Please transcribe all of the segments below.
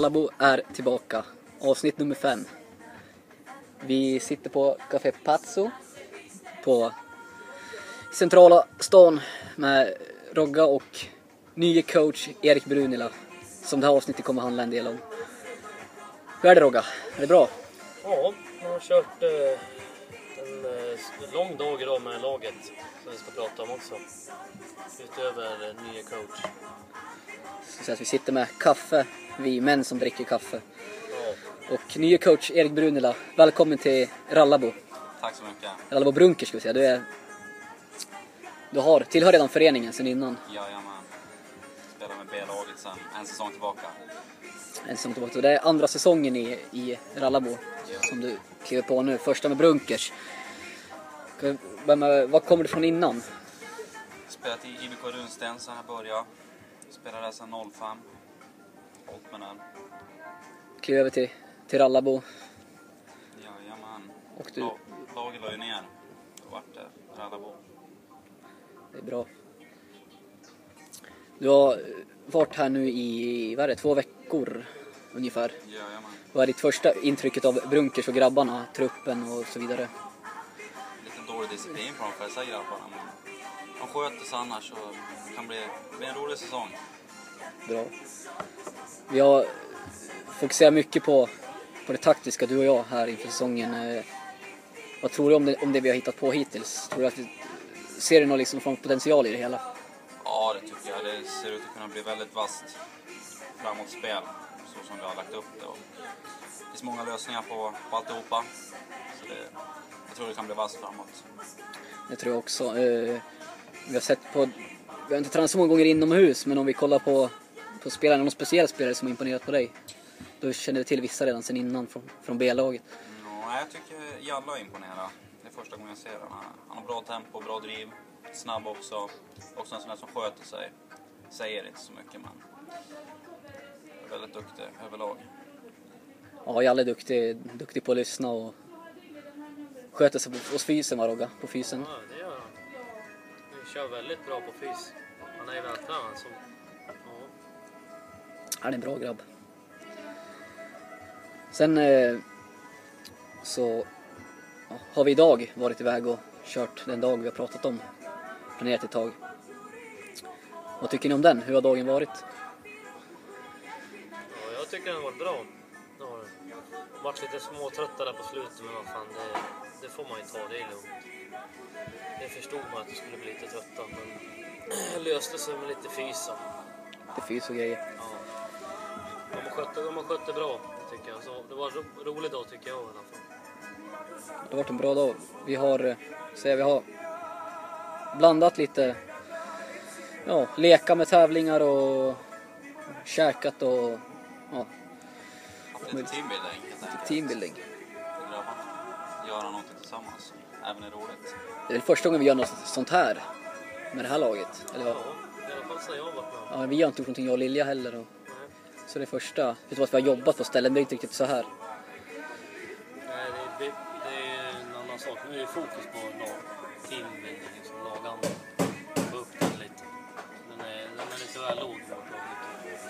Radio är tillbaka. Avsnitt nummer fem. Vi sitter på Café Pazzo på centrala stan med Rogga och nye coach Erik Brunila som det här avsnittet kommer handla en del om. Hur är det Rogga? Är det bra? Ja, jag har kört eh, lång dag idag med laget som vi ska prata om också. Utöver eh, nya coach. Så att vi sitter med kaffe, vi män som dricker kaffe. Ja, Och nye coach Erik Brunila, välkommen till Rallabo. Tack så mycket. Rallabo Brunker ska vi säga. Du är... Du har, tillhör redan föreningen sedan innan. Jajamän. Spelar med B-laget sedan en säsong tillbaka. En säsong tillbaka. Och det är andra säsongen i, i Rallabo som du kliver på nu. Första med Brunkers. Vad kommer du från innan? Spelat i IBK Runsten sedan jag började. Spelade där sedan 05. Hållit med den. Kliver över till, till Rallabo. Jajamän. Och du, La- Laget la ju ner. Då vart det Rallabo. det är bra. Du har varit här nu i, vad är det, två veckor ungefär. Jajamän. Vad är ditt första intrycket av Brunkers och grabbarna, truppen och så vidare? Dålig disciplin på de flesta grabbarna men de sköter sig annars så det kan bli, bli en rolig säsong. Bra. Vi har fokuserat mycket på, på det taktiska, du och jag, här inför säsongen. Eh, Vad tror du om det, om det vi har hittat på hittills? Tror du att vi, ser du någon liksom från potential i det hela? Ja, det tycker jag. Det ser ut att kunna bli väldigt vasst framåtspel så som vi har lagt upp det. Och det finns många lösningar på, på alltihopa. Så det, tror det kan bli vasst framåt. Det tror jag också. Eh, Vi har sett på, vi har inte tränat så många gånger inomhus, men om vi kollar på, på spelarna, någon speciell spelare som har imponerat på dig? Då känner vi till vissa redan sedan innan från, från B-laget. Ja, jag tycker Jalla imponerar. Det är första gången jag ser honom. Han har bra tempo, bra driv, snabb också. Också en sån där som sköter sig. Säger inte så mycket men är väldigt duktig överlag. Ja, Jalle är duktig, duktig på att lyssna och sköter sig på, hos fysen va Rogga? På fysen. ja det gör han. Vi kör väldigt bra på fys. Han är ju vältränad så... Ja. Han är en bra grabb. Sen eh, så ja, har vi idag varit iväg och kört den dag vi har pratat om. Planerat ett tag. Vad tycker ni om den? Hur har dagen varit? ja, jag tycker den har varit bra. Varit lite småtrötta där på slutet men vad fan det, det får man ju ta, det är lugnt. Det förstod man att det skulle bli lite trötta men löste sig med lite fys Det fys och grejer. Ja. De har skött, de har skött det bra, tycker jag. Så det var en ro, rolig dag, tycker jag i alla fall. Det har varit en bra dag. Vi har, eh, säger vi har blandat lite, ja, leka med tävlingar och käkat och lite teambuilding helt enkelt. teambuilding. Göra någonting tillsammans. Även är roligt. Det är väl första gången vi gör något sånt här med det här laget. Eller Ja, ja, i alla fall sen jag har varit med. ja, vi har inte gjort någonting jag och Lilja heller. Och, så det är första, vet att vi har jobbat på ställen, det är inte riktigt så här. Nej, det, det, det är en annan sak. Nu är det fokus på lag, teambuilding, liksom laganda. Få upp den lite. Den är, den är lite väl låg vårt lag.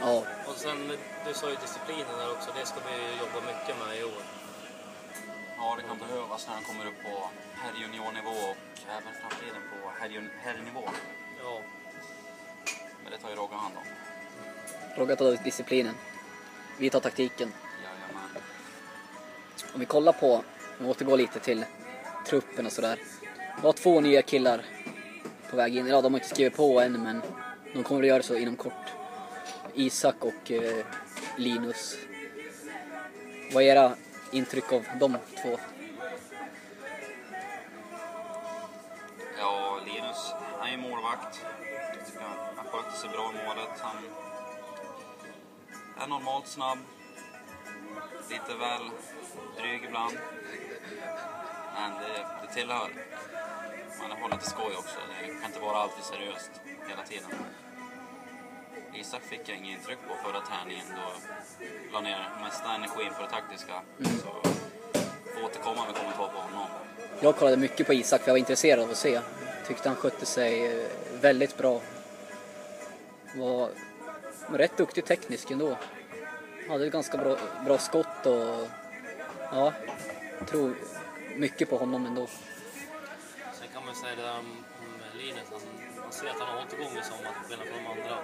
Ja, Och sen, du sa ju disciplinen där också. Det ska vi jobba mycket med i år. Ja, det kan behövas när han kommer upp på herrjuniornivå och även framtiden på herrnivå. Ja, Men det tar ju Rogga hand om. Rogga tar disciplinen. Vi tar taktiken. Jajamän. Om vi kollar på, om vi återgår lite till truppen och sådär. Vi har två nya killar på väg in. Ja, de har inte skrivit på än men de kommer att göra så inom kort. Isak och eh, Linus. Vad är era intryck av de två? Ja, Linus, han är ju målvakt. Han, han sköter sig bra i målet. Han är normalt snabb. Lite väl dryg ibland. Men det, det tillhör. Man har lite skoj också. Det kan inte vara alltid seriöst hela tiden. Isak fick jag inget intryck på förra träningen då la ner mesta energin på det taktiska. Så får återkomma med kommentar på honom. Jag kollade mycket på Isak för jag var intresserad av att se. Tyckte han skötte sig eh, väldigt bra. Var rätt duktig teknisk ändå. hade ett ganska bra, bra skott och ja, jag tror mycket på honom ändå. Sen kan man säga det där om, om Linus, han, man ser att han har hållit igång i sommar till skillnad från de andra.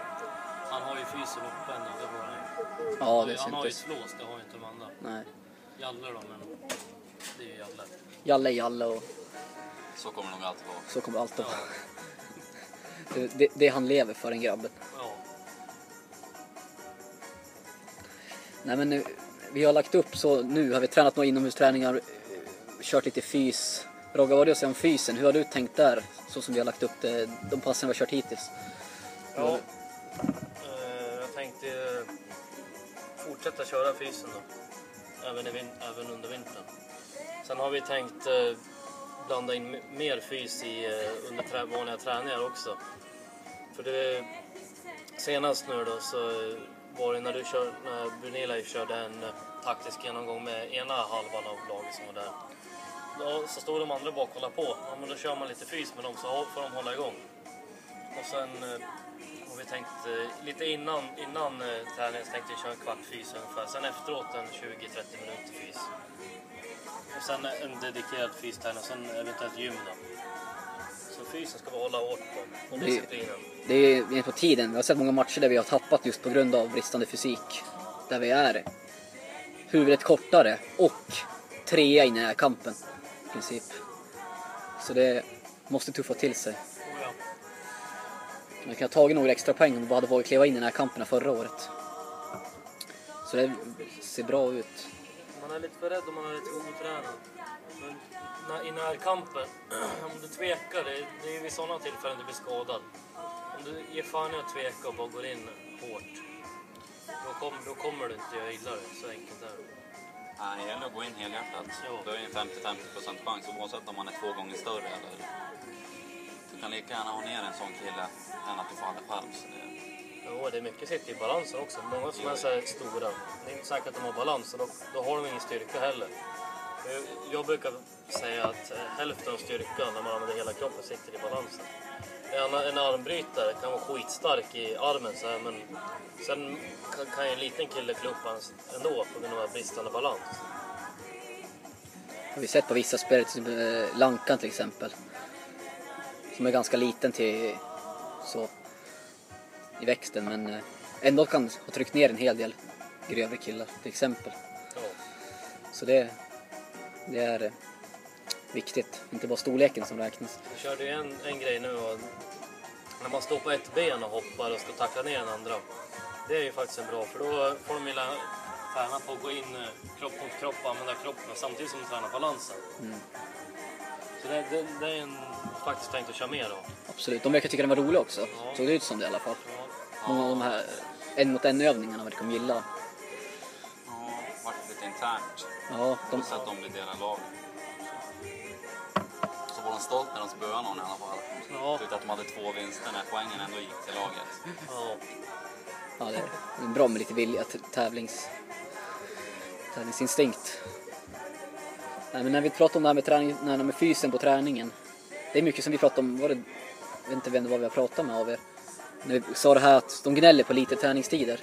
Han har ju fysen uppe ändå, det har han ju. Ja, det Han har ju syntes. slås, det har ju inte de andra. Nej. Jalle då, men det är ju Jalle. Jalle är Jalle och Så kommer det nog alltid vara. så kommer det alltid Ja, vara. Det, det, det han lever för, den grabben. ja. Nej men nu, vi har lagt upp så nu har vi tränat några inomhusträningar, eh, kört lite fys. Rogga, vad har du att säga om fysen? Hur har du tänkt där? Så som vi har lagt upp det, de passen vi har kört hittills. Ja, fortsätta köra fysen då. Även, i vin- även under vintern. Sen har vi tänkt eh, blanda in mer fys i, eh, under trä, vanliga träningar också. För det, senast nu då så eh, var det när, du kör, när Brunilla körde en eh, taktisk genomgång med ena halvan av laget som var där. Då, så stod de andra bak och kollade på. Ja, men då kör man lite fys med dem så får de hålla igång. Och sen eh, tänkt eh, lite innan, innan eh, träningen så tänkte vi köra en kvart fys ungefär. Sen efteråt en 20-30 minuter fys. Och sen en dedikerad fysträning och sen eventuellt gym då. Så fysen ska vi hålla hårt på. Och Det- disciplinen. Det är på tiden. Vi har sett många matcher där vi har tappat just på grund av bristande fysik. Där vi är huvudet kortare och trea i den här kampen. I princip. Så det måste tuffa till sig. Ja. Man kan ha tagit några extra poäng om vi bara hade vågat kliva in i den här kampen förra året. Så det ser bra ut. Man är lite för rädd om man är lite otränad. Men i närkampen, om du tvekar, det, det är ju vid sådana tillfällen du blir skadad. Om du ger fan i att tveka och bara går in hårt, då, kom, då kommer du inte göra illa dig. Så enkelt är det. Nej, det gäller att gå in helhjärtat. Du har ju en 50-50% chans oavsett om man är två gånger större eller... Du kan lika gärna ha ner en sån kille än att du själv. Så det... Jo, det är mycket sitter i balansen också. Många som är så här stora, det är inte säkert att de har balans och då, då har de ingen styrka heller. Jag- Jag brukar säga att eh, hälften av styrkan när man använder hela kroppen sitter i balansen. En, en armbrytare kan vara skitstark i armen så här, men sen kan, kan ju en liten kille hans ändå på grund av bristande balans. har vi sett på vissa spelare, till eh, Lankan till exempel. Som är ganska liten till så i växten men eh, ändå kan ha tryckt ner en hel del grövre killar till exempel. Ja. Så det, det är eh, viktigt, inte bara storleken som räknas. Jag körde ju en, en grej nu och när man står på ett ben och hoppar och ska tackla ner den andra. Det är ju faktiskt en bra för då får de lä- träna på att gå in eh, kropp mot kropp och använda kroppen samtidigt som de tränar balansen. Så det, det, det är en faktiskt tänkt att köra mer av. Absolut, de verkar tycka den var rolig också. Ja. Såg det ut som det i alla fall. Ja. Många av de här en mot en övningarna verkar de gilla. Ja, vart lite internt. Ja, de, Plus att de blir delar lag. Så var de stolt när de spöade någon i alla fall. Ja. Tyckte att de hade två vinster när poängen ändå gick till laget. Ja. ja, det är bra med lite vilja, tävlings, tävlingsinstinkt. Nej, men när vi pratar om det här med, träning, när med fysen på träningen. Det är mycket som vi pratar om, var det, jag vet inte var vi har pratat med av er. När vi sa det här att de gnäller på lite träningstider.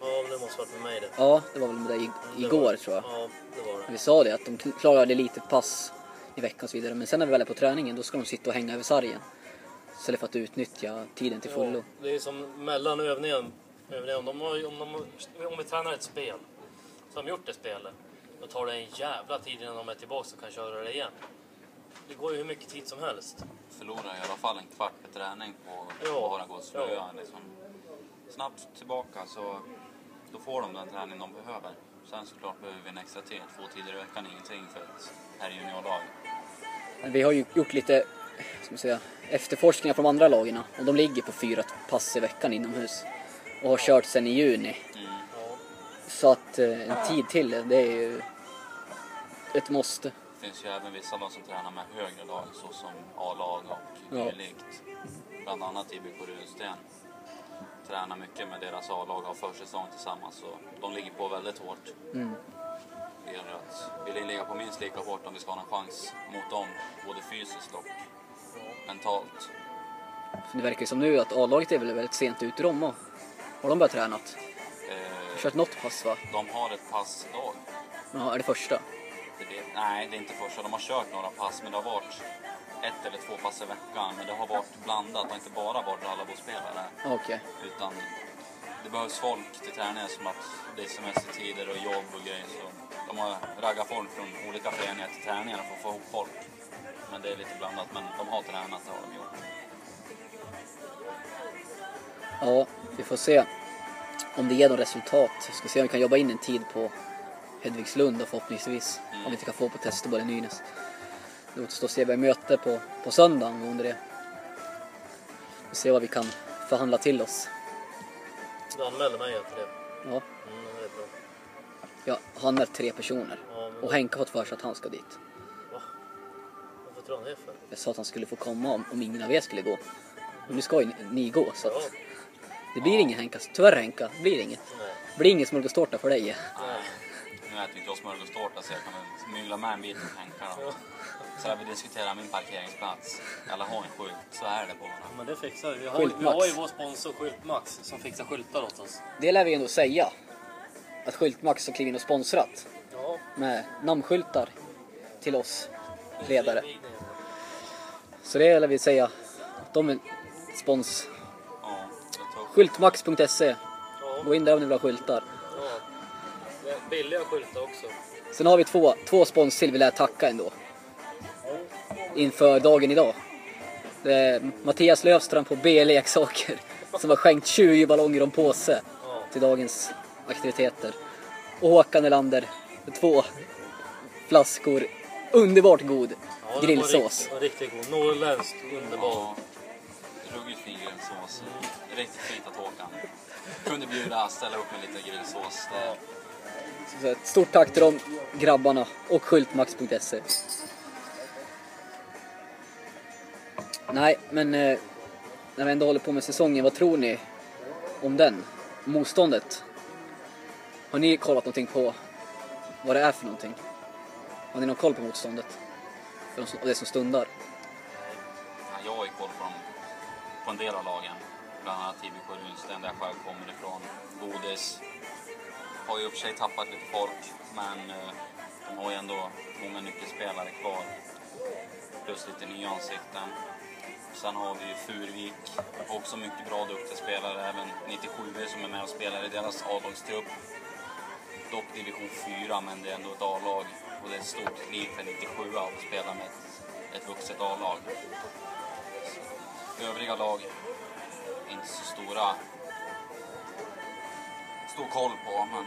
ja, det måste varit med mig det. Ja, det var väl med dig Det igår var, tror jag. Ja, det var det. Vi sa det att de klarade lite pass i veckan och så vidare. Men sen när vi väl är på träningen då ska de sitta och hänga över sargen. Istället för att utnyttja tiden till fullo. Ja, det är som mellan övningen. övningen om, de har, om, de, om vi tränar ett spel, så har de gjort det spelet, då tar det en jävla tid innan de är tillbaka och kan köra det igen. Det går ju hur mycket tid som helst. Förlorar i alla fall en kvart per träning på Ja. att bara gå och slöa. Ja. Liksom. Snabbt tillbaka så då får de den träning de behöver. Sen såklart behöver vi en extra tid. Två tider i veckan är ingenting för ett här juniorlag. Vi har ju gjort lite ska säga, efterforskningar från de andra lagen och de ligger på fyra pass i veckan inomhus. Och har kört sen i juni. Mm. Så att eh, en tid till det är ju ett måste. Det finns ju även vissa lag som tränar med högre lag såsom A-lag och Ja. dylikt. Bland annat IBK Runsten tränar mycket med deras A-lag av försäsong tillsammans och de ligger på väldigt hårt. Mm. Det gäller att vi ligga på minst lika hårt om vi ska ha någon chans mot dem, både fysiskt och mentalt. Det verkar ju som nu att A-laget är väl väldigt sent ute de och Har de börjat tränat? Eh, kört något pass va? De har ett pass idag. Ja, är det första? Det vet, nej, det är inte första. De har kört några pass, men det har varit ett eller två pass i veckan. Men det har varit blandat. Det har inte bara varit Rallabo-spelare. Okej. Utan det behövs folk till träningen som att det är semestertider och jobb och grejer. Så de har raggat folk från olika föreningar till träningarna för att få ihop folk. Men det är lite blandat. Men de har tränat, det har de gjort. Ja, vi får se om det ger något resultat. Vi ska se om vi kan jobba in en tid på Hedvigslund då förhoppningsvis. Om vi inte kan få på Testerborg eller Nynäs. Det återstår att se. Vi har möte på, på söndag angående det. Vi se vad vi kan förhandla till oss. Du anmälde mig till det. Ja, Mm, det är bra. jag har anmält tre personer. Ja, men Och Henke har fått för sig att han ska dit. Va? Varför tror han det för? Jag sa att han skulle få komma om, om ingen av er skulle gå. Men nu ska ju ni, ni gå så Ja. att det blir ingen Henka. Tyvärr Henka, det blir inget. Nej. Det blir ingen smörgåstårta för dig. Nej. Äter inte jag smörgåstårta så jag kan väl mygla med en bit och tänka då. Så här vi diskuterar min parkeringsplats. Alla har en skylt, så är det bara. Men det fixar vi. Vi har, vi har ju vår sponsor Skyltmax som fixar skyltar åt oss. Det lär vi ändå säga. Att Skyltmax har klivit in och sponsrat. Ja. Med namnskyltar till oss ledare. Så det lär vi säga. Att de är spons. Ja, det tar Skyltmax.se. Gå in där om ni vill ha skyltar. Ja. Det är Billiga skyltar också. Sen har vi två, två spons till vi lär tacka ändå. Inför dagen idag. Det är Mattias Löfström på B Leksaker. Som har skänkt 20 ballonger om påse till dagens aktiviteter. Och Håkan Elander med två flaskor underbart god Ja, grillsås. Riktigt, var riktigt god. Norrländsk, underbar. Ja, ruggigt fin grillsås. Riktigt fint att Håkan kunde bjuda, ställa upp med lite grillsås. Det, så ett stort tack till de grabbarna och skyltmax.se. Nej, men eh, när vi ändå håller på med säsongen, vad tror ni om den? Motståndet? Har ni kollat någonting på vad det är för någonting? Har ni någon koll på motståndet? För de som- det som stundar? ja, jag har ju koll på, dem, på en del av lagen. Bland annat IBK Runsten där jag själv kommer ifrån. Godis. Har ju i och för sig tappat lite folk, men eh, de har ju ändå många nyckelspelare kvar. Plus lite nya ansikten. Sen har vi ju Furvik, också mycket bra duktiga spelare. Även 97 som är med och spelar i deras A-lagstrupp. Dock division 4, men det är ändå ett A-lag. Och det är ett stort kliv för 97 att spela med ett, ett vuxet A-lag. Övriga lag, inte så stora. Stor koll på, men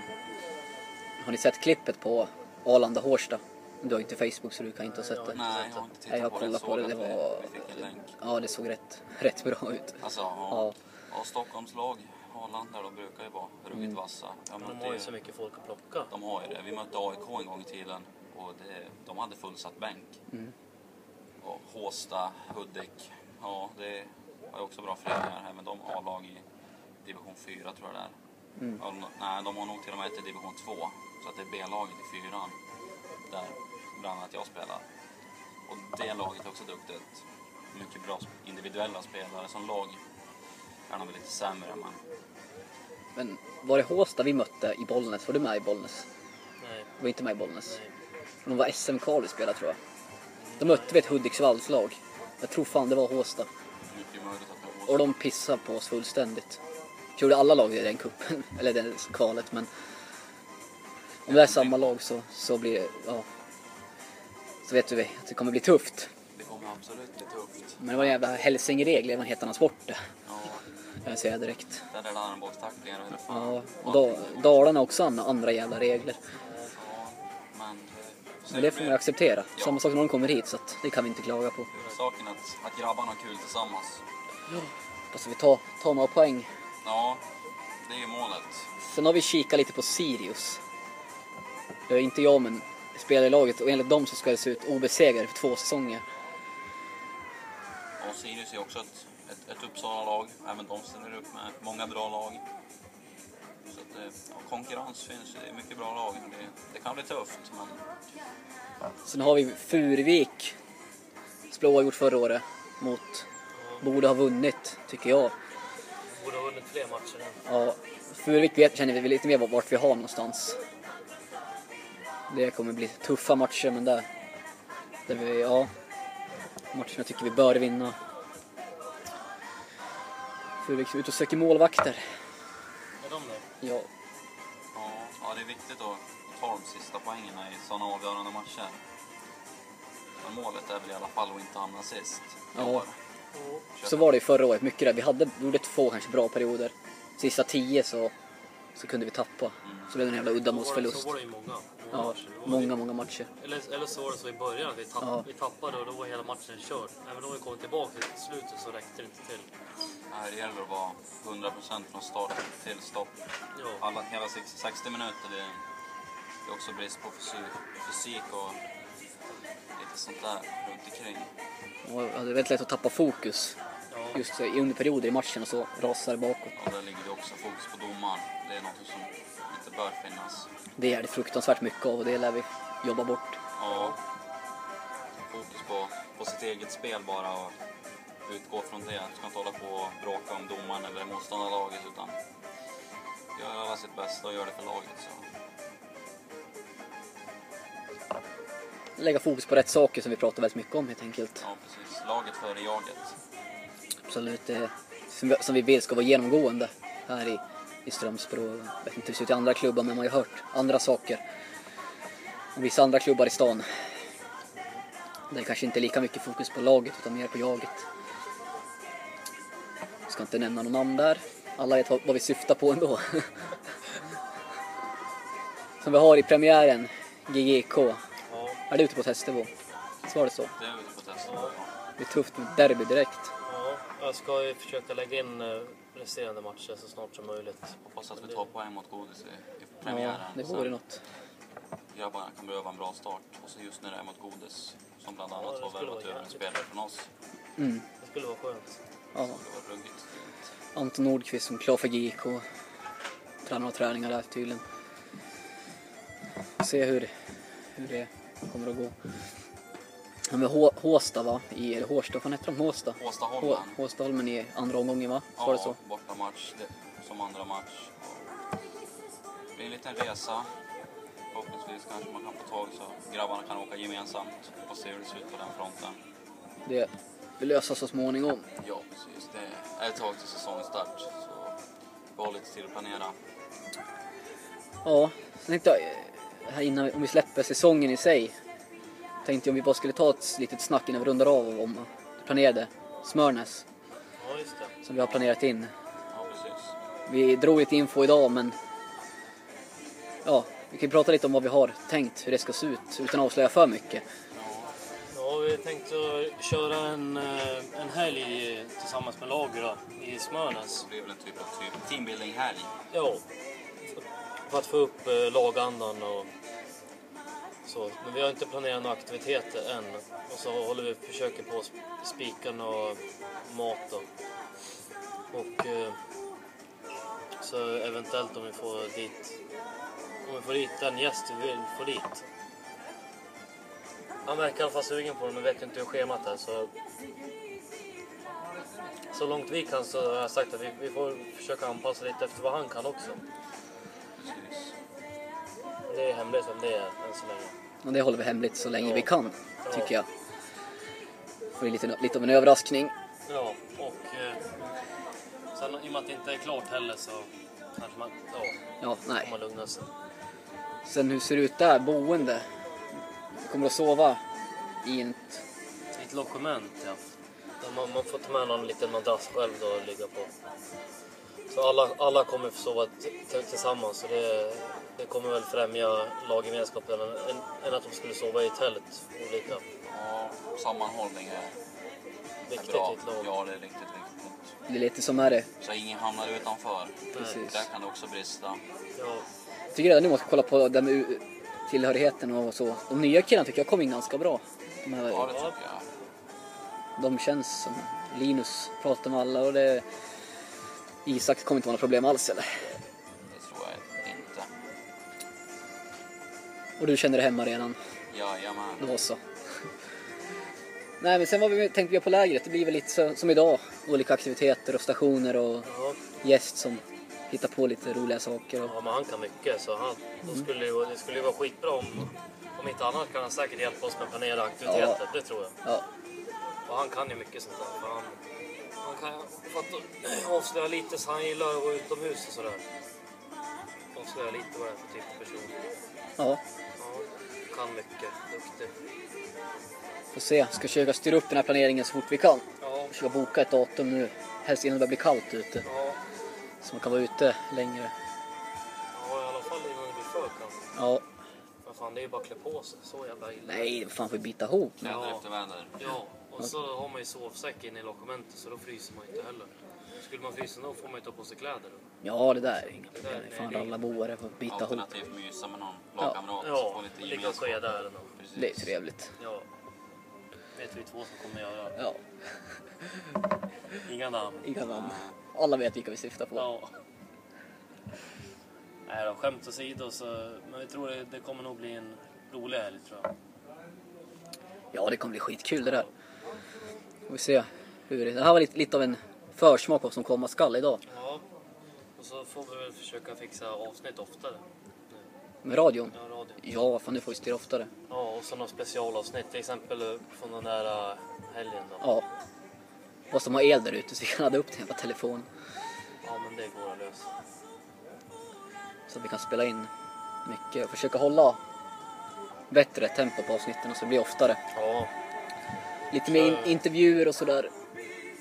Har ni sett klippet på Arlanda Hårsta? Du har inte Facebook så du kan inte ha sett det. nej, jag har inte Nej, jag tittat på det. kollade på det. Det var... Vi fick en länk. Ja, det såg rätt, rätt bra ut. Alltså, ja. Ja. ja. Stockholms lag, Arlanda, de brukar ju vara ruggigt Mm. vassa. Jag De har ju så mycket folk att plocka. De har ju det. Vi mötte AIK en gång i tiden och det, de hade fullsatt bänk. Mm. Och Håsta, Hudik, ja det har ju också bra föreningar. Även de A-lag i division 4 tror jag det är. Mm. Ja, de- nej, de har nog till och med ett i division 2. Så att det är B-laget i fyran. Där bland annat jag spelar. Och det laget är också duktigt. Mycket bra individuella spelare. Som lag är de lite sämre men Men var det Håsta vi mötte i Bollnäs? Var du med i Bollnäs? Nej, Du var inte med i Bollnäs? nej. De var SM-kval vi spelade tror jag. Då mötte vi ett Hudiksvalls lag. Jag tror fan det var Håsta. mycket möjligt att de Och de pissade på oss fullständigt. Gjorde alla lag i den kuppen eller det kvalet men om det är samma lag så, så blir det, ja. Så vet vi att det kommer bli tufft. Det kommer absolut bli tufft. Men det var en jävla hälsingeregler, vad heter hans sport det? Ja, Jag säger direkt. där är det armbågstacklingar och hela fan. Ja, då, Dalarna också andra, andra jävla regler. Ja, men... eh, Men det får man acceptera. Ja. Samma sak när de kommer hit så att det kan vi inte klaga på. Saken att, att grabbarna har kul tillsammans. Hoppas vi tar, tar några poäng. Ja, det är ju målet. Sen har vi kikat lite på Sirius. Det är inte jag men spelar i laget och enligt dem så ska det se ut obesegrade för två säsonger. Och Sirius är också ett, ett, ett Uppsala-lag. Även de ställer upp med många bra lag. Så att, eh, ja, konkurrens finns. Det är mycket bra lag. Det, det kan bli tufft, men Sen har vi Furvik. Splåa gjort förra året mot borde ha vunnit tycker jag. Borde ha vunnit fler matcher än. Ja, Furuvik vet, känner vi lite mer vart vi har någonstans. Det kommer bli tuffa matcher, men där, där vi, ja, matcher jag tycker vi bör vinna. Furuvik är ute och söker målvakter. Är de det? Ja, Ja, ja, det är viktigt att ta de sista poängen i sådana avgörande matcher. Men målet är väl i alla fall att inte hamna sist i Ja. Så var det ju förra året. Mycket där. Vi hade, gjorde två kanske bra perioder. Sista tio så, så kunde vi tappa. Så blev det en jävla uddamålsförlust. Så var det ju många. många Ja, matcher. Det var många, många matcher. Eller, eller så var det så i början, att vi, tapp, Ja. vi tappade och då var hela matchen körd. Även om vi kom tillbaka till slutet så räckte det inte till. Här det gäller att vara 100% från start till stopp. Ja. Alla, hela 60 60 minuter, det är, det är också brist på fysik, fysik och lite sånt där runt omkring. Och det är väldigt lätt att tappa fokus. Ja. Just i under perioder i matchen och så rasar det bakåt. Och där ligger det också fokus på domaren. Det är något som inte bör finnas. Det är det fruktansvärt mycket av och det lär vi jobba bort. Ja. Fokus på, på sitt eget spel bara och utgå från det. Du ska inte hålla på och bråka om domaren eller motståndarlaget utan göra sitt bästa och göra det för laget. Så. Lägga fokus på rätt saker som vi pratar väldigt mycket om helt enkelt. Ja, precis. Laget före jaget. Absolut. Det som vi, som vi vill ska vara genomgående här i, i Strömsbro. Jag vet inte hur det ser ut i andra klubbar men man har ju hört andra saker. Om vissa andra klubbar i stan. Det kanske inte är lika mycket fokus på laget utan mer på jaget. Jag ska inte nämna någon namn där. Alla vet vad, vad vi syftar på ändå. Som vi har i premiären, GGK. Ja. Är det ute på Testebo? Så var det så. Det är ute på testen. Ja. Ja. Det är tufft med derby direkt. ja, jag ska ju försöka lägga in eh, resterande matcher så snart som möjligt. Hoppas att vi tar poäng mot Godis i, i Ja, premiären. det Sen vore något. Grabbarna kan behöva en bra start. Och så just när det är mot Godis, som bland Ja, annat det har värvat över en spelare från oss. Mm. Det skulle vara skönt. Ja. Det. Anton Nordqvist som är klar för GIK. Tränar några träningar där tydligen. Se hur, hur det kommer att gå. Ja, Hå- Håsta va? I, eller Hårsta, vad heter de? Håsta? Hå, Åstaholmen. Håstaholmen i andra omgången va? Så var det så? bortamatch som andra match. Det blir en liten resa. Förhoppningsvis kanske man kan få tag så grabbarna kan åka gemensamt och se hur det ser ut på den fronten. Det vi löser så småningom. Ja, precis. Det är ett tag till säsongstart. Så vi har lite tid att planera. Ja, sen tänkte jag, här innan, om vi släpper säsongen i sig. Tänkte jag om vi bara skulle ta ett litet snack innan vi rundar av om det planerade Smörnäs. Ja, just det. Som vi har planerat in. Ja, precis. Vi drog lite info idag men ja, vi kan ju prata lite om vad vi har tänkt, hur det ska se ut utan att avslöja för mycket. Ja, vi tänkte köra en, eh, en helg tillsammans med laget då, i Smörnäs. Det blir väl en typ av typ teambuilding-helg. Ja, för att få upp eh, lagandan och så. Men vi har inte planerat några aktiviteter än. Och så håller vi försöker på att spika och mat då. Och eh, så eventuellt om vi får dit om vi får dit den gäst vi vill få dit. Han verkar i alla fall sugen på det men vet inte hur schemat är så så långt vi kan så har jag sagt att vi, vi får försöka anpassa lite efter vad han kan också. Det är hemligt vem det är än så länge. Och det håller vi hemligt så länge Ja. vi kan, tycker jag. Får lite, lite av en överraskning. Ja, och eh, sen i och med att det inte är klart heller så kanske man, ja, Ja, får nej. man lugna sig. Sen hur ser det ut där, boende? Kommer att sova i ett... I ett logement, ja. Man, man får ta med någon liten madrass själv då och ligga på. Så alla, alla kommer sova tillsammans så det, det kommer väl främja laggemenskapen än, än, att de skulle sova i tält olika. Ja, sammanhållning är, är Viktigt bra. i ett lag. Ja, det är riktigt viktigt. Det är lite som är det. Så ingen hamnar utanför. Precis. Där kan det också brista. Ja, Jag tycker redan nu måste kolla på det med tillhörigheten och så. De nya killarna tycker jag kom in ganska bra. De, här, Ja, det tycker jag. de känns som... Linus pratar med alla och det... Isak kommer inte vara några problem alls eller? Det tror jag inte. Och du känner dig hemma redan? Jajamän. Det var så. Nej men sen var vi, tänkte vi på lägret, det blir väl lite så, som idag. Olika aktiviteter och stationer och Ja, gäst som hittar på lite roliga saker. Och, ja men han kan mycket så han, då skulle det, det skulle ju vara skitbra om, om inte annat kan han säkert hjälpa oss med att planera aktiviteter, Ja. det tror jag. ja, Och han kan ju mycket sånt där. Kan, för att avslöja lite så han gillar att gå utomhus och sådär. Avslöja lite vad det är för typ av person. ja, Ja, kan mycket, duktig. får se. Ska försöka styra upp den här planeringen så fort vi kan. Ja, Försöka boka ett datum nu. Helst innan det börjar bli kallt ute. ja, Så man kan vara ute längre. ja, i alla fall innan det blir för kallt. Ja, Men fan, det är ju bara att klä på sig. Så jävla illa. nej, fan får vi bita ihop. Kläder Ja. efter väder. Ja, och så har man ju sovsäck inne i logementet så då fryser man inte heller. Skulle man frysa då får man ju ta på sig kläder. Då. Ja, det där är inga problem. är Fan det- rallarboare får bita ihop. Alternativt mysa med någon lagkamrat. Ja, Få lite ligga och. Då. Precis. Det är trevligt. Ja. vet vi två som kommer göra. Ja, Inga namn. inga namn. Alla vet vilka vi syftar på. Ja. Nej då, skämt åsido så, men vi tror det, det kommer nog bli en rolig helg tror jag. Ja, det kommer bli skitkul det där. Får vi se hur det... Det här var lite, lite av en försmak av vad som komma skall idag. Ja. Och så får vi väl försöka fixa avsnitt oftare. Med radion. Ja, radio. Ja, fan nu får vi styra oftare. Ja, och så några specialavsnitt. Till exempel eh, från den där eh, helgen då. Ja. Måste de ha el där ute så vi kan ladda upp den jävla telefonen. Ja, men det går att lösa. Så att vi kan spela in mycket och försöka hålla bättre tempo på avsnitten så det blir oftare. Ja, Lite mer in- intervjuer och sådär.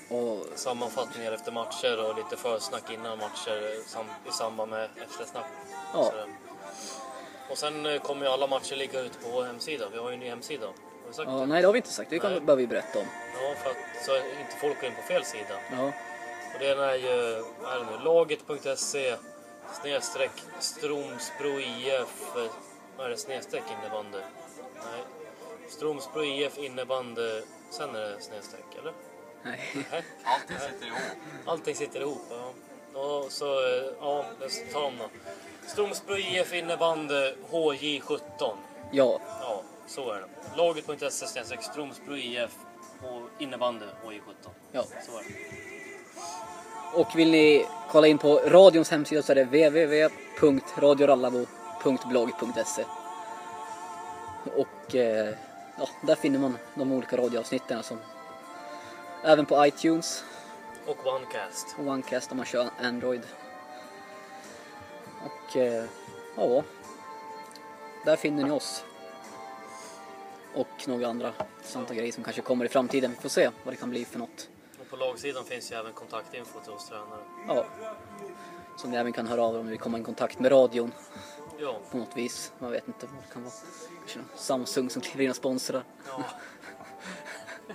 Och sammanfattningar efter matcher och lite försnack innan matcher sam i samband med eftersnack. Ja. Och sen eh, kommer ju alla matcher ligga ute på vår hemsida. Vi har ju en ny hemsida. Har vi sagt ja, det? nej det har vi inte sagt, det kan, Nej. behöver vi berätta om. Ja, för att så inte folk går in på fel sida. Ja, Och den är ju, är det nu, laget.se snedstreck Stromsbro IF, vad är det, snedstreck innebandy? Nej. Stromsbro IF innebandy, sen är det snedstreck, eller? nej. Nej. Allting sitter ihop. Allting sitter ihop. Ja. Och så, eh, ja, tar om då. Stromsbro IF innebandy HJ17. Ja, Ja, så är det. Laget.se snedstreck Stromsbro IF och innebandy HJ17. ja. Så är det. Och vill ni kolla in på radions hemsida så är det www.radiorallabo.blogg.se Och eh, ja, där finner man de olika radioavsnitten som även på iTunes Och OneCast. och OneCast om man kör Android. Och eh, ja, där finner ni oss. Och några andra intressanta grejer som kanske kommer i framtiden. Vi får se vad det kan bli för något. Och på lagsidan finns ju även kontaktinfo till oss tränare. Ja. Som ni även kan höra av om vi kommer i kontakt med radion Ja, på något vis. Man vet inte vad det kan vara. Samsung som kliver in och sponsrar. ja,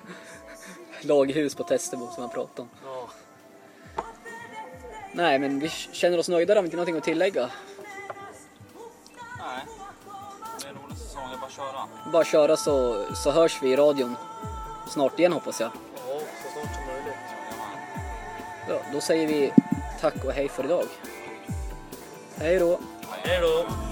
Lagerhus på Testebo som man pratar om. ja. Nej men vi känner oss nöjda om inte någonting att tillägga. Nej. Det är en rolig säsong, det är bara att köra. Bara köra så, så hörs vi i radion snart igen hoppas jag. Ja, så snart som möjligt. Ja, då säger vi tack och hej för idag. Hej då! Hej